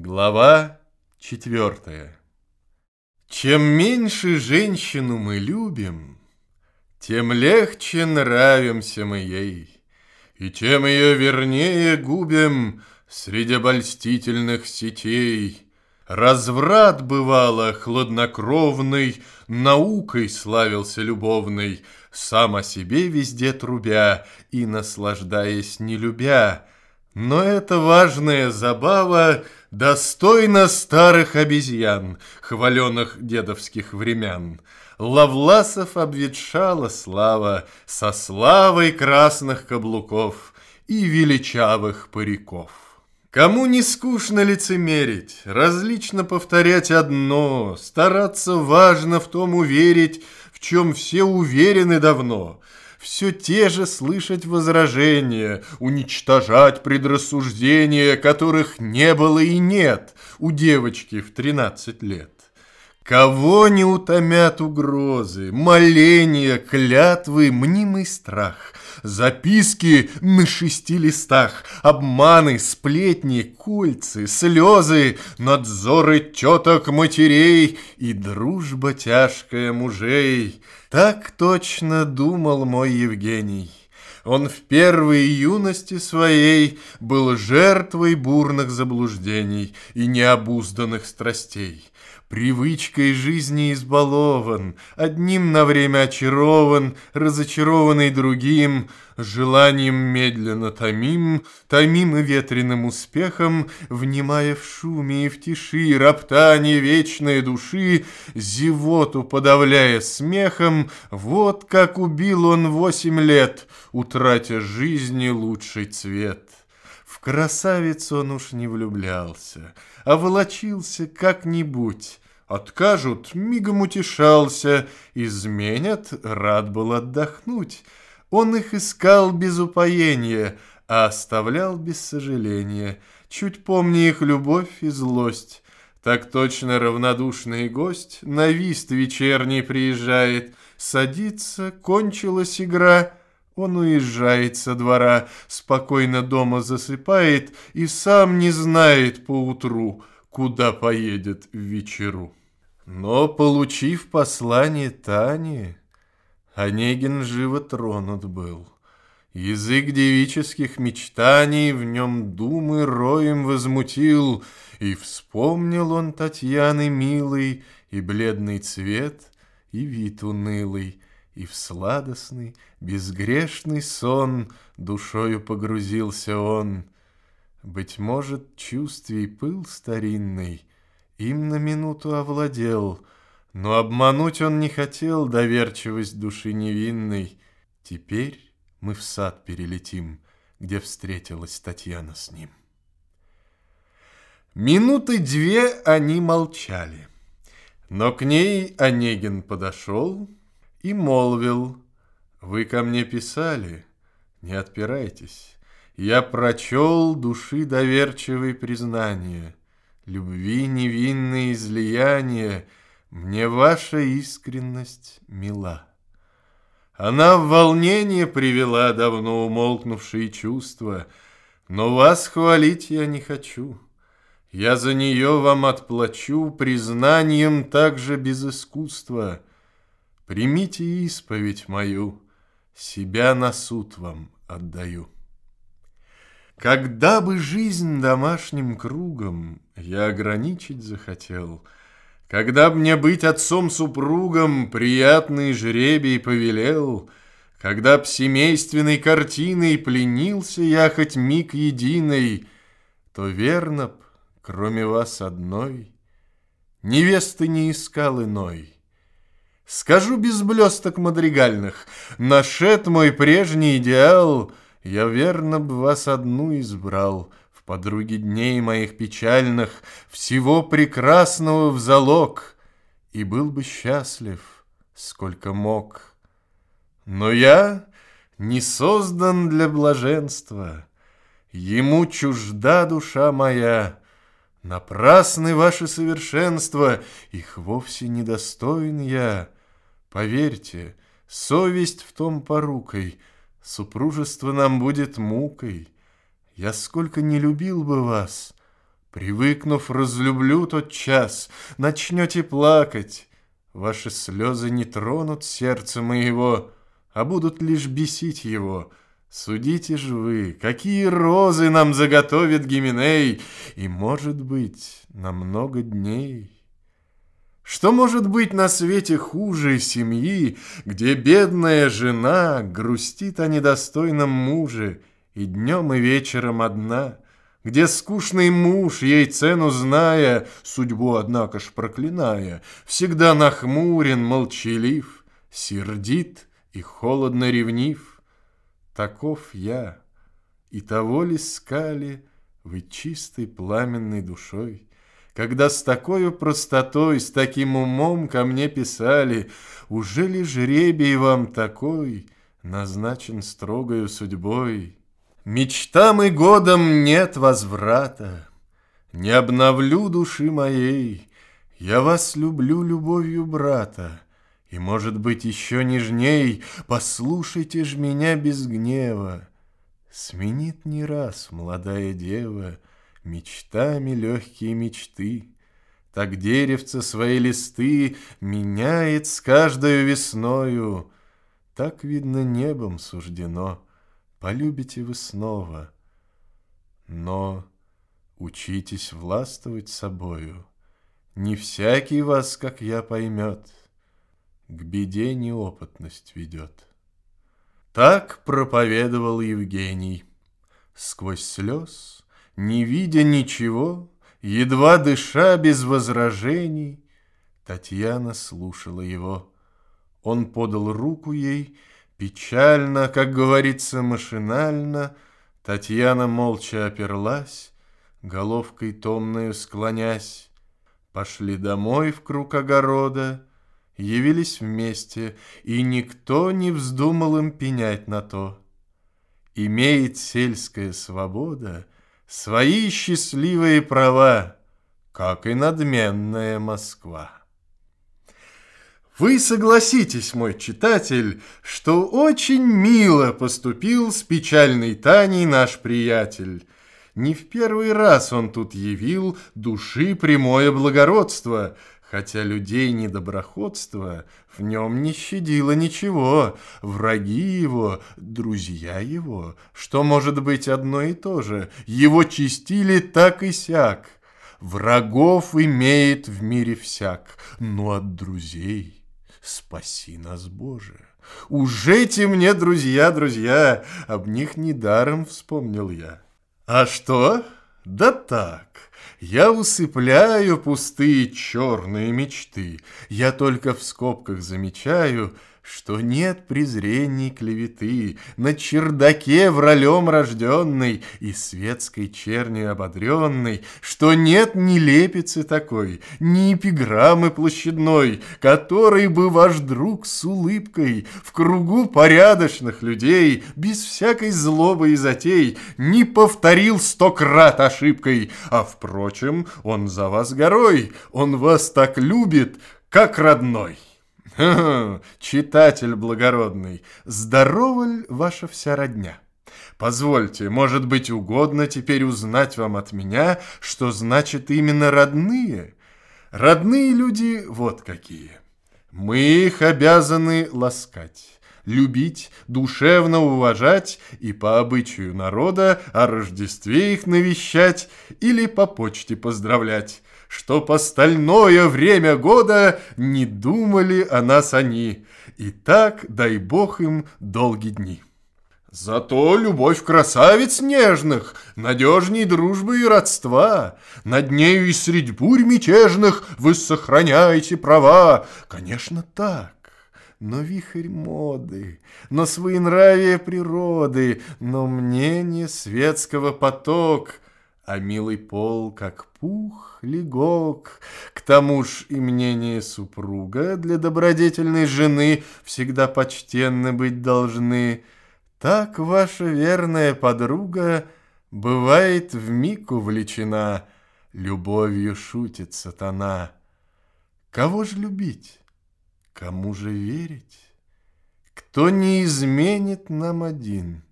Глава четвертая Чем меньше женщину мы любим, Тем легче нравимся мы ей, И тем ее вернее губим Среди обольстительных сетей. Разврат, бывало, хладнокровный, Наукой славился любовной, Сам о себе везде трубя И наслаждаясь не любя — но эта важная забава достойна старых обезьян, хваленных дедовских времен. Лавласов обветшала слава со славой красных каблуков и величавых париков. Кому не скучно лицемерить, различно повторять одно, стараться важно в том уверить, в чем все уверены давно — все те же слышать возражения, уничтожать предрассуждения, которых не было и нет у девочки в 13 лет. Кого не утомят угрозы, моления, клятвы, мнимый страх, записки на шести листах, обманы, сплетни, кольцы, слезы, надзоры теток матерей и дружба тяжкая мужей. Так точно думал мой Евгений. Он в первой юности своей был жертвой бурных заблуждений и необузданных страстей. Привычкой жизни избалован, одним на время очарован, разочарованный другим, желанием медленно томим, томим и ветреным успехом, внимая в шуме и в тиши, роптание вечной души, зевоту подавляя смехом, вот как убил он восемь лет, утратя жизни лучший цвет. В красавицу он уж не влюблялся, а волочился как-нибудь. Откажут, мигом утешался, изменят, рад был отдохнуть. Он их искал без упоения, а оставлял без сожаления, чуть помня их любовь и злость. Так точно равнодушный гость на вист вечерний приезжает, садится, кончилась игра — он уезжает со двора, спокойно дома засыпает и сам не знает поутру, куда поедет в вечеру. Но, получив послание Тани, Онегин живо тронут был. Язык девических мечтаний в нем думы роем возмутил, И вспомнил он Татьяны милый, и бледный цвет, и вид унылый, и в сладостный, безгрешный сон Душою погрузился он. Быть может, чувствий пыл старинный Им на минуту овладел, Но обмануть он не хотел Доверчивость души невинной. Теперь мы в сад перелетим, Где встретилась Татьяна с ним. Минуты две они молчали, но к ней Онегин подошел и молвил, «Вы ко мне писали, не отпирайтесь. Я прочел души доверчивые признания, любви невинные излияния, мне ваша искренность мила». Она в волнение привела давно умолкнувшие чувства, но вас хвалить я не хочу. Я за нее вам отплачу признанием также без искусства — Примите исповедь мою, себя на суд вам отдаю. Когда бы жизнь домашним кругом я ограничить захотел, Когда б мне быть отцом-супругом приятный жребий повелел, Когда б семейственной картиной пленился я хоть миг единый, То верно б, кроме вас одной, невесты не искал иной — Скажу без блесток мадригальных, Нашед мой прежний идеал, Я верно б вас одну избрал. В подруге дней моих печальных, Всего прекрасного в залог, И был бы счастлив, сколько мог. Но я не создан для блаженства, Ему чужда душа моя, Напрасны ваши совершенства, Их вовсе недостоин я — Поверьте, совесть в том порукой, Супружество нам будет мукой. Я сколько не любил бы вас, Привыкнув, разлюблю тот час, начнете плакать. Ваши слезы не тронут сердце моего, а будут лишь бесить его. Судите же вы, какие розы нам заготовит Гименей, и, может быть, на много дней. Что может быть на свете хуже семьи, Где бедная жена грустит о недостойном муже И днем и вечером одна, Где скучный муж, ей цену зная, Судьбу, однако ж проклиная, Всегда нахмурен, молчалив, Сердит и холодно ревнив. Таков я, и того ли скали Вы чистой пламенной душой? Когда с такой простотой, с таким умом ко мне писали, Уже ли жребий вам такой назначен строгою судьбой? Мечтам и годам нет возврата, Не обновлю души моей, Я вас люблю любовью брата, И, может быть, еще нежней, Послушайте ж меня без гнева. Сменит не раз молодая дева Мечтами легкие мечты. Так деревце свои листы Меняет с каждой весною. Так, видно, небом суждено, Полюбите вы снова. Но учитесь властвовать собою, Не всякий вас, как я, поймет, К беде неопытность ведет. Так проповедовал Евгений. Сквозь слез не видя ничего, едва дыша без возражений, Татьяна слушала его. Он подал руку ей, печально, как говорится, машинально. Татьяна молча оперлась, головкой томною склонясь. Пошли домой в круг огорода, явились вместе, и никто не вздумал им пенять на то. Имеет сельская свобода — свои счастливые права, как и надменная Москва. Вы согласитесь, мой читатель, что очень мило поступил с печальной Таней наш приятель. Не в первый раз он тут явил души прямое благородство, Хотя людей недоброходство в нем не щадило ничего, враги его, друзья его, что может быть одно и то же, его чистили так и сяк. Врагов имеет в мире всяк, но от друзей спаси нас, Боже. Уж эти мне друзья, друзья, об них недаром вспомнил я. А что? Да так, я усыпляю пустые черные мечты. Я только в скобках замечаю, что нет презрений клеветы На чердаке вралем рожденной И светской чернью ободренной, Что нет ни лепицы такой, Ни эпиграммы площадной, Который бы ваш друг с улыбкой В кругу порядочных людей Без всякой злобы и затей Не повторил сто крат ошибкой, А, впрочем, он за вас горой, Он вас так любит, как родной. читатель благородный, здорова ли ваша вся родня? Позвольте, может быть, угодно теперь узнать вам от меня, что значит именно родные? Родные люди вот какие. Мы их обязаны ласкать, любить, душевно уважать и по обычаю народа о Рождестве их навещать или по почте поздравлять чтоб остальное время года не думали о нас они. И так, дай бог им долгие дни. Зато любовь красавиц нежных, Надежней дружбы и родства, Над нею и средь бурь мятежных Вы сохраняете права. Конечно, так. Но вихрь моды, но своенравие природы, Но мнение светского поток — а милый пол, как пух, легок. К тому ж и мнение супруга для добродетельной жены всегда почтенны быть должны. Так ваша верная подруга бывает в миг увлечена, любовью шутит сатана. Кого ж любить? Кому же верить? Кто не изменит нам один?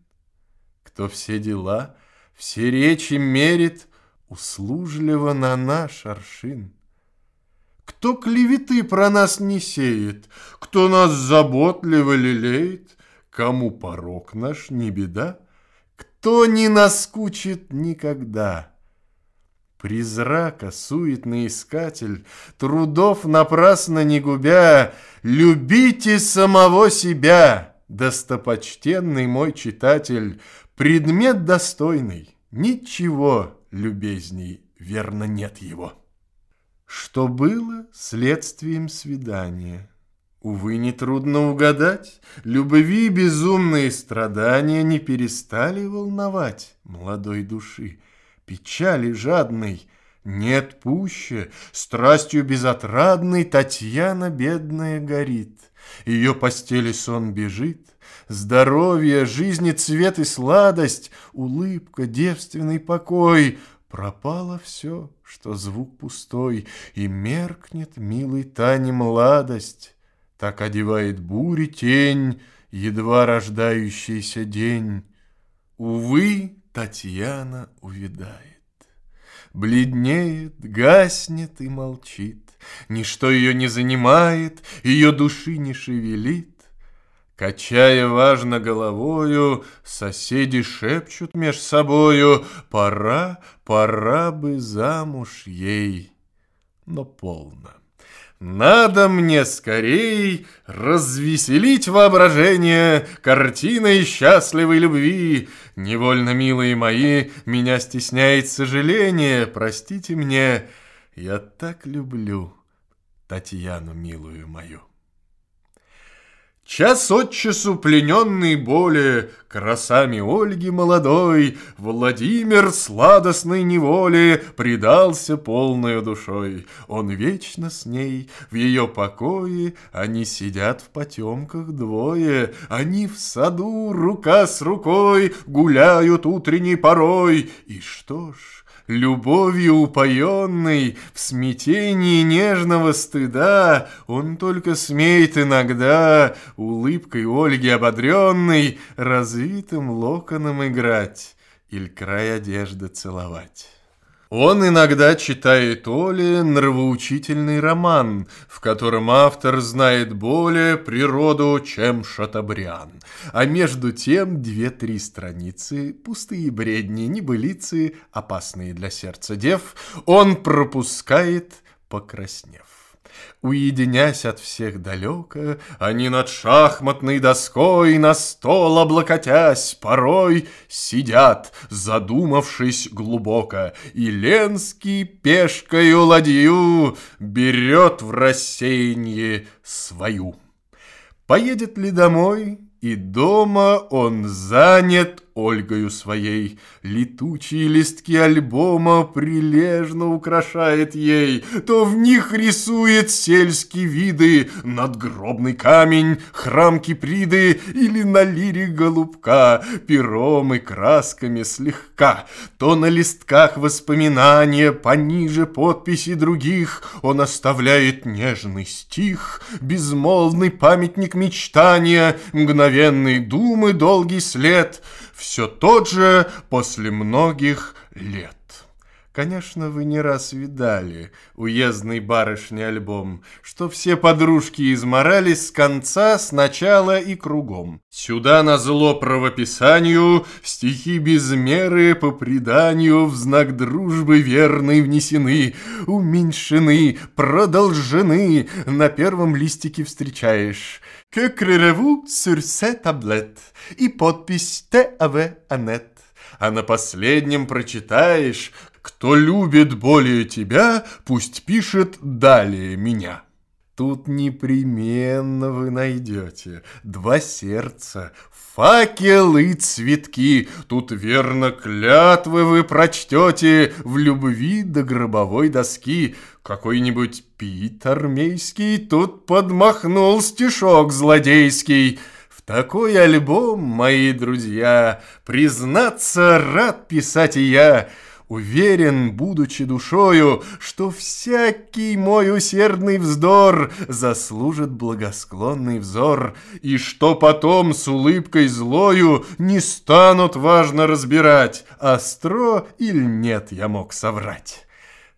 Кто все дела — все речи мерит услужливо на наш аршин. Кто клеветы про нас не сеет, Кто нас заботливо лелеет, Кому порог наш не беда, Кто не наскучит никогда. Призрака, суетный искатель, Трудов напрасно не губя, Любите самого себя, Достопочтенный мой читатель, Предмет достойный, ничего любезней, верно, нет его. Что было следствием свидания? Увы, нетрудно угадать, любви безумные страдания не перестали волновать молодой души. Печали жадной нет пуще, страстью безотрадной Татьяна бедная горит. Ее постели сон бежит, здоровье, жизни цвет и сладость, улыбка, девственный покой — Пропало все, что звук пустой, И меркнет милый Тани младость. Так одевает бури тень, Едва рождающийся день. Увы, Татьяна увядает. Бледнеет, гаснет и молчит, Ничто ее не занимает, Ее души не шевелит. Качая важно головою, соседи шепчут меж собою, Пора, пора бы замуж ей. Но полно. Надо мне скорей развеселить воображение Картиной счастливой любви. Невольно, милые мои, меня стесняет сожаление. Простите мне, я так люблю Татьяну милую мою. Час от часу плененный боли Красами Ольги молодой, Владимир сладостной неволе Предался полною душой. Он вечно с ней в ее покое, Они сидят в потемках двое, Они в саду рука с рукой Гуляют утренней порой. И что ж, Любовью упоенный, в смятении нежного стыда, Он только смеет иногда, улыбкой Ольги ободренной, Развитым локоном играть или край одежды целовать. Он иногда читает Оле нравоучительный роман, в котором автор знает более природу, чем Шатабриан. А между тем две-три страницы, пустые бредни, небылицы, опасные для сердца дев, он пропускает, покраснев. Уединясь от всех далеко, Они над шахматной доской На стол облокотясь порой Сидят, задумавшись глубоко, И Ленский пешкою ладью Берет в рассеяние свою. Поедет ли домой, и дома он занят Ольгою своей. Летучие листки альбома прилежно украшает ей, То в них рисует сельские виды, Надгробный камень, храм Киприды Или на лире голубка, пером и красками слегка. То на листках воспоминания, пониже подписи других, Он оставляет нежный стих, Безмолвный памятник мечтания, Мгновенной думы долгий след — все тот же после многих лет. Конечно, вы не раз видали уездный барышни альбом, что все подружки изморались с конца, с начала и кругом. Сюда на зло правописанию стихи без меры по преданию в знак дружбы верной внесены, уменьшены, продолжены, на первом листике встречаешь. Que crerez-vous sur cette tablette? И подпись Т.А.В. Анет. А на последнем прочитаешь кто любит более тебя, пусть пишет далее меня. Тут непременно вы найдете два сердца, факел и цветки. Тут верно клятвы вы прочтете в любви до гробовой доски. Какой-нибудь Пит армейский тут подмахнул стишок злодейский. В такой альбом, мои друзья, признаться, рад писать и я — Уверен, будучи душою, что всякий мой усердный вздор Заслужит благосклонный взор, И что потом с улыбкой злою Не станут важно разбирать, Остро или нет я мог соврать.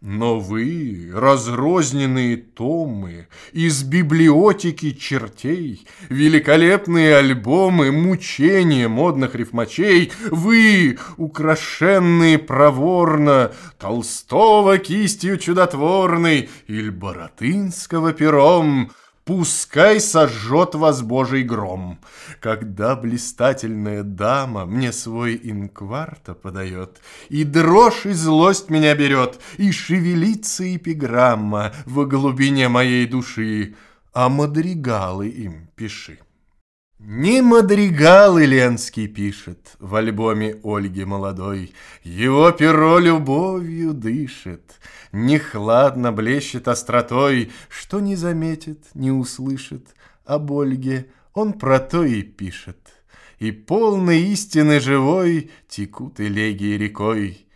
Но вы, разрозненные томы, из библиотеки чертей, великолепные альбомы, мучения модных рифмачей, вы, украшенные проворно, Толстого кистью чудотворной или Боротынского пером, Пускай сожжет вас Божий гром, Когда блистательная дама Мне свой инкварта подает, И дрожь и злость меня берет, И шевелится эпиграмма В глубине моей души, А мадригалы им пиши. Не мадригалы Ленский пишет В альбоме Ольги молодой, Его перо любовью дышит, Не хладно блещет остротой, Что не заметит, не услышит, Об Ольге он про то и пишет. И полной истины живой Текут элегии рекой,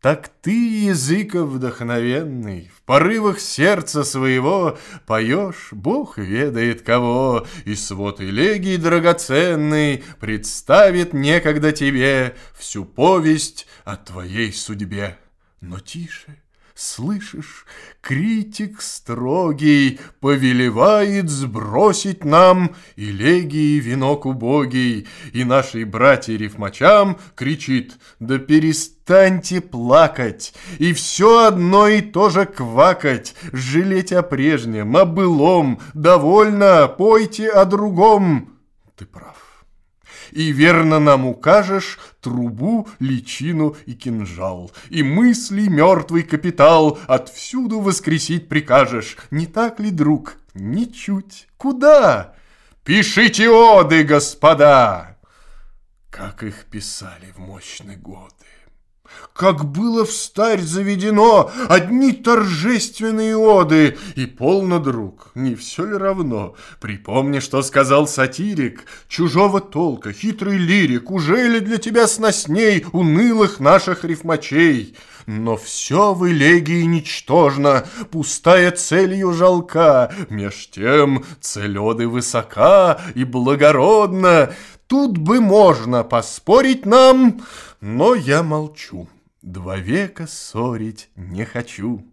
так ты, языка вдохновенный, В порывах сердца своего Поешь, Бог ведает кого, И свод элегий драгоценный Представит некогда тебе Всю повесть о твоей судьбе. Но тише, Слышишь, критик строгий Повелевает сбросить нам Элегии венок убогий, И нашей братья-рифмачам Кричит, да перестаньте плакать! И все одно и то же квакать, Жалеть о прежнем, о былом, Довольно, пойте о другом. Ты прав и верно нам укажешь трубу, личину и кинжал, и мысли мертвый капитал отвсюду воскресить прикажешь. Не так ли, друг? Ничуть. Куда? Пишите оды, господа! Как их писали в мощный год. Как было в старь заведено Одни торжественные оды, И полно, друг, не все ли равно? Припомни, что сказал сатирик, Чужого толка, хитрый лирик, Уже ли для тебя сносней Унылых наших рифмачей? Но все в элегии ничтожно, Пустая целью жалка, Меж тем целеды высока и благородна, Тут бы можно поспорить нам, но я молчу. Два века ссорить не хочу.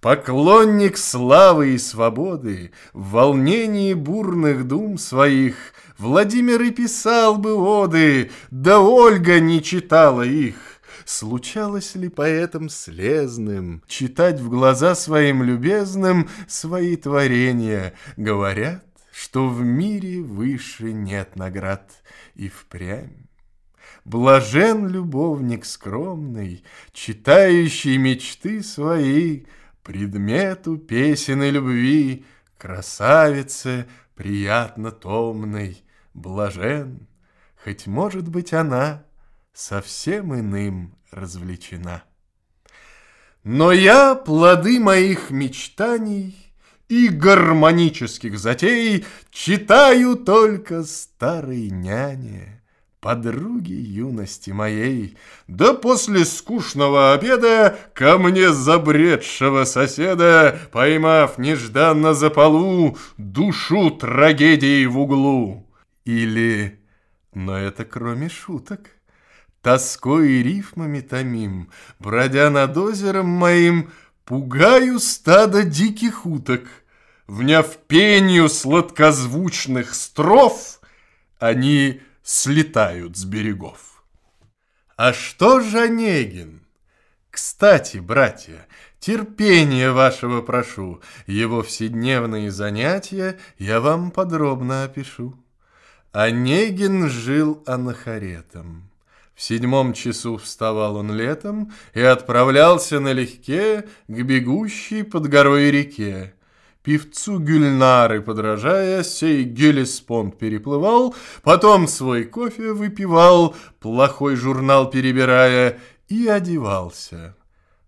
Поклонник славы и свободы, В волнении бурных дум своих, Владимир и писал бы оды, Да Ольга не читала их. Случалось ли поэтам слезным Читать в глаза своим любезным Свои творения? Говорят, что в мире выше нет наград и впрямь. Блажен любовник скромный, читающий мечты свои, Предмету песен и любви, красавице приятно томной, Блажен, хоть, может быть, она совсем иным развлечена. Но я плоды моих мечтаний и гармонических затей Читаю только старой няне, подруги юности моей. Да после скучного обеда ко мне забредшего соседа, Поймав нежданно за полу душу трагедии в углу. Или, но это кроме шуток, тоской и рифмами томим, Бродя над озером моим, Пугаю стадо диких уток, Вняв пенью сладкозвучных строф, Они слетают с берегов. А что же Онегин? Кстати, братья, терпения вашего прошу, Его вседневные занятия я вам подробно опишу. Онегин жил анахаретом. В седьмом часу вставал он летом и отправлялся налегке к бегущей под горой реке. Певцу Гюльнары, подражая, сей Гелеспонд переплывал, потом свой кофе выпивал, плохой журнал перебирая, и одевался.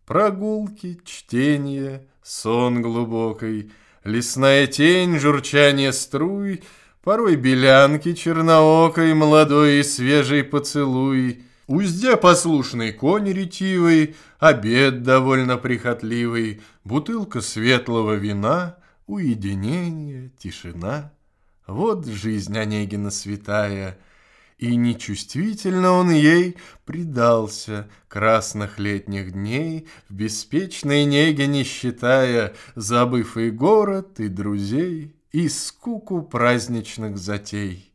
Прогулки, чтение, сон глубокой, лесная тень, журчание струй — Порой белянки черноокой, молодой и свежий поцелуй. Узде послушный конь ретивый, Обед довольно прихотливый, Бутылка светлого вина, Уединение, тишина. Вот жизнь Онегина святая, И нечувствительно он ей предался Красных летних дней, В беспечной неге не считая, Забыв и город, и друзей, И скуку праздничных затей.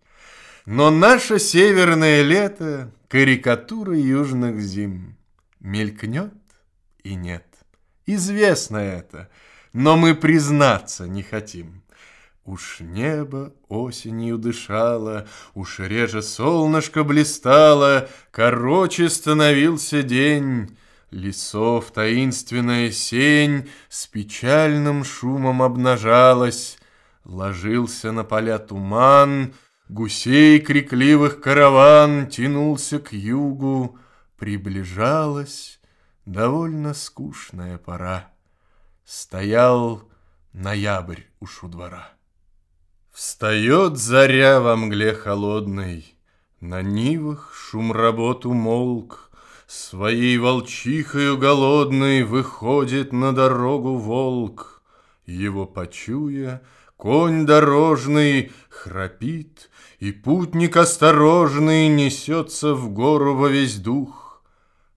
Но наше северное лето — карикатура южных зим. Мелькнет и нет. Известно это, но мы признаться не хотим. Уж небо осенью дышало, Уж реже солнышко блистало, Короче становился день. Лесов таинственная сень С печальным шумом обнажалась, Ложился на поля туман, Гусей крикливых караван тянулся к югу, Приближалась довольно скучная пора. Стоял ноябрь у двора. Встает заря во мгле холодной, На нивах шум работ умолк, Своей волчихою голодной Выходит на дорогу волк. Его почуя, конь дорожный Храпит, и путник осторожный Несется в гору во весь дух.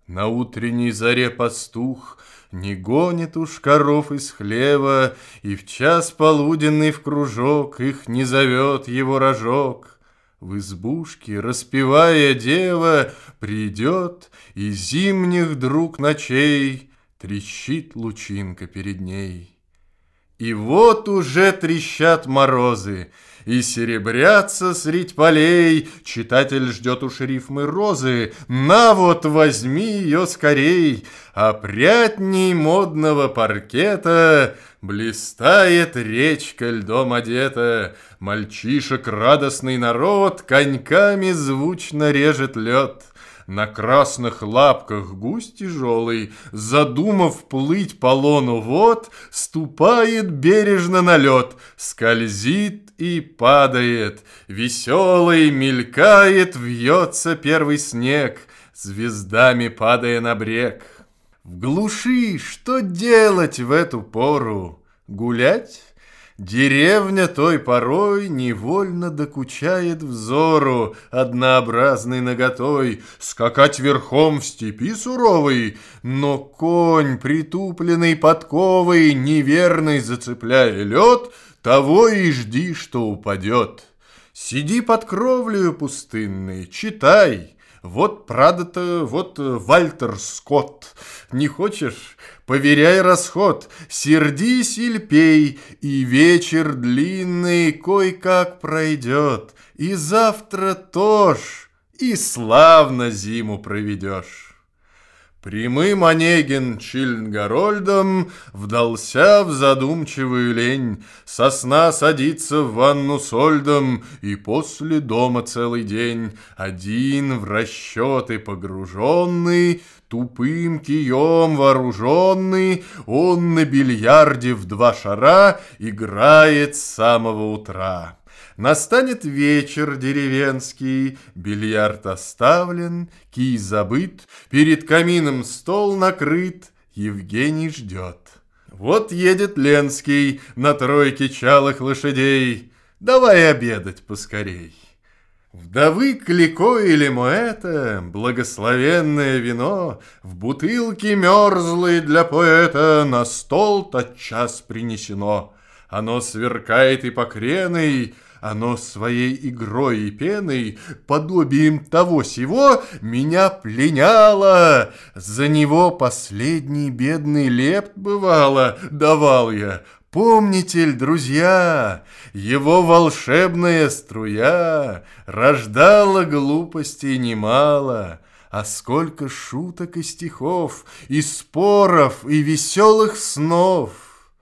На утренней заре пастух Не гонит уж коров из хлева, И в час полуденный в кружок Их не зовет его рожок. В избушке, распевая дева, Придет и зимних друг ночей Трещит лучинка перед ней. И вот уже трещат морозы, и серебрятся средь полей. Читатель ждет у шерифмы розы. На вот, возьми ее скорей. Опрятней модного паркета Блистает речка льдом одета. Мальчишек радостный народ Коньками звучно режет лед. На красных лапках гусь тяжелый, Задумав плыть по лону вод, Ступает бережно на лед, Скользит и падает, Веселый мелькает, Вьется первый снег, Звездами падая на брег. В глуши что делать в эту пору? Гулять? Деревня той порой невольно докучает взору Однообразной наготой, Скакать верхом в степи суровой, Но конь, притупленный подковой, Неверный зацепляя лед, Того и жди, что упадет. Сиди под кровлею пустынной, читай — вот Прадо-то, вот э, Вальтер Скотт. Не хочешь? Поверяй расход. Сердись или пей, и вечер длинный кой-как пройдет. И завтра тоже, и славно зиму проведешь. Прямым Онегин Чильнгорольдом Вдался в задумчивую лень, Сосна садится в ванну сольдом И после дома целый день Один в расчеты погруженный, Тупым кием вооруженный, Он на бильярде в два шара Играет с самого утра. Настанет вечер деревенский, Бильярд оставлен, кий забыт, Перед камином стол накрыт, Евгений ждет. Вот едет Ленский на тройке чалых лошадей. Давай обедать поскорей. Вдовы Клико или Моэта, благословенное вино, В бутылке мерзлой для поэта На стол тотчас принесено. Оно сверкает и покреной, оно своей игрой и пеной, подобием того сего, меня пленяло. За него последний бедный лепт бывало, давал я. Помните друзья, его волшебная струя рождала глупостей немало, а сколько шуток и стихов, и споров, и веселых снов.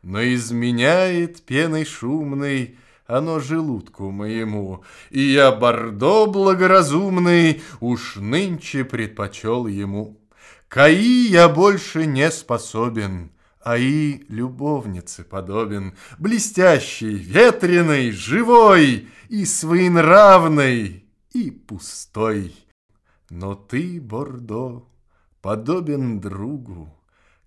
Но изменяет пеной шумной оно желудку моему, и я бордо благоразумный уж нынче предпочел ему. Каи я больше не способен, а и любовнице подобен, блестящей, ветреной, живой и своенравной, и пустой. Но ты, Бордо, подобен другу,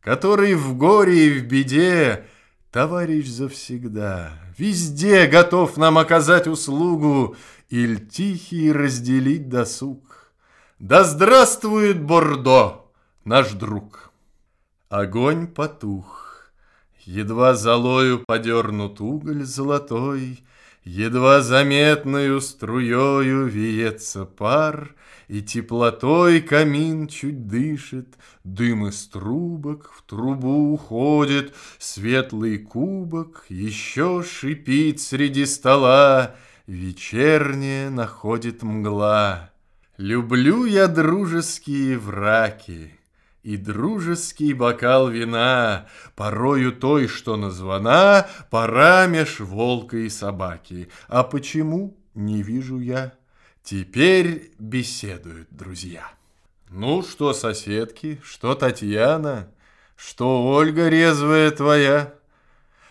Который в горе и в беде Товарищ завсегда, везде Готов нам оказать услугу Иль тихий разделить досуг. Да здравствует Бордо, наш друг! Огонь потух, едва золою подернут уголь золотой, Едва заметною струёю веется пар, И теплотой камин чуть дышит, Дым из трубок в трубу уходит, Светлый кубок еще шипит среди стола, Вечерняя находит мгла. Люблю я дружеские враки, и дружеский бокал вина, Порою той, что названа, Пора меж волка и собаки. А почему, не вижу я. Теперь беседуют друзья. Ну, что соседки, что Татьяна, Что Ольга резвая твоя.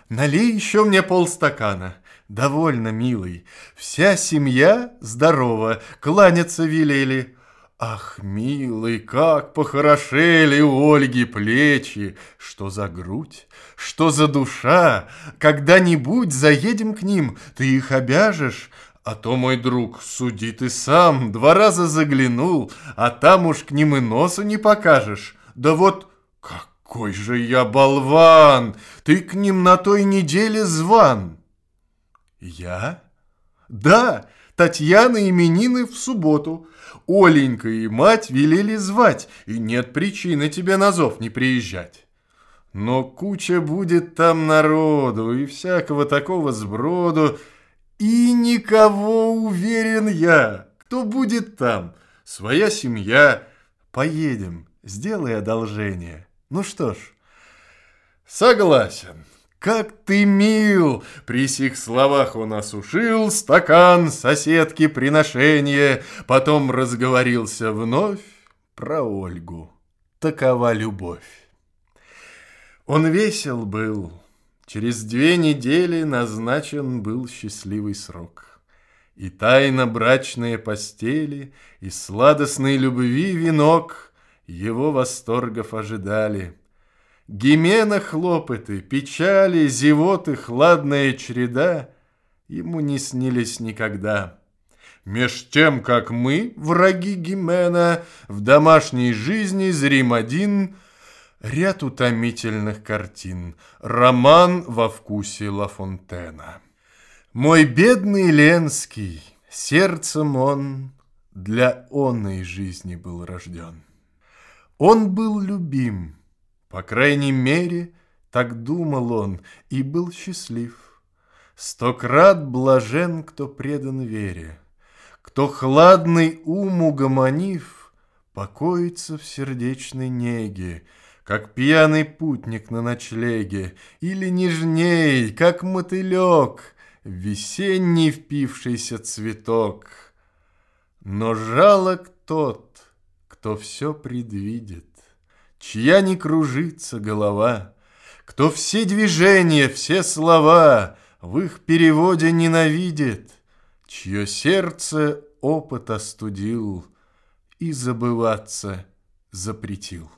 Налей еще мне полстакана. Довольно, милый. Вся семья здорова, кланяться велели. Ах, милый, как похорошели у Ольги плечи! Что за грудь, что за душа! Когда-нибудь заедем к ним, ты их обяжешь, а то, мой друг, суди ты сам, два раза заглянул, а там уж к ним и носу не покажешь. Да вот какой же я болван! Ты к ним на той неделе зван. Я? Да, Татьяна именины в субботу. Оленька и мать велели звать, и нет причины тебе на зов не приезжать. Но куча будет там народу и всякого такого сброду, и никого, уверен я, кто будет там, своя семья. Поедем, сделай одолжение. Ну что ж, согласен. «Как ты мил!» При сих словах он осушил стакан соседки приношение, Потом разговорился вновь про Ольгу. Такова любовь. Он весел был. Через две недели назначен был счастливый срок. И тайна брачные постели, и сладостной любви венок Его восторгов ожидали — Гимена хлопоты, печали, зевоты, хладная череда Ему не снились никогда. Меж тем, как мы, враги Гимена, В домашней жизни зрим один Ряд утомительных картин, Роман во вкусе Ла Фонтена. Мой бедный Ленский, сердцем он Для онной жизни был рожден. Он был любим, по крайней мере, так думал он и был счастлив. Сто крат блажен, кто предан вере, Кто хладный ум угомонив, Покоится в сердечной неге, Как пьяный путник на ночлеге, Или нежней, как мотылек, Весенний впившийся цветок. Но жалок тот, кто все предвидит, чья не кружится голова, Кто все движения, все слова В их переводе ненавидит, Чье сердце опыт остудил И забываться запретил.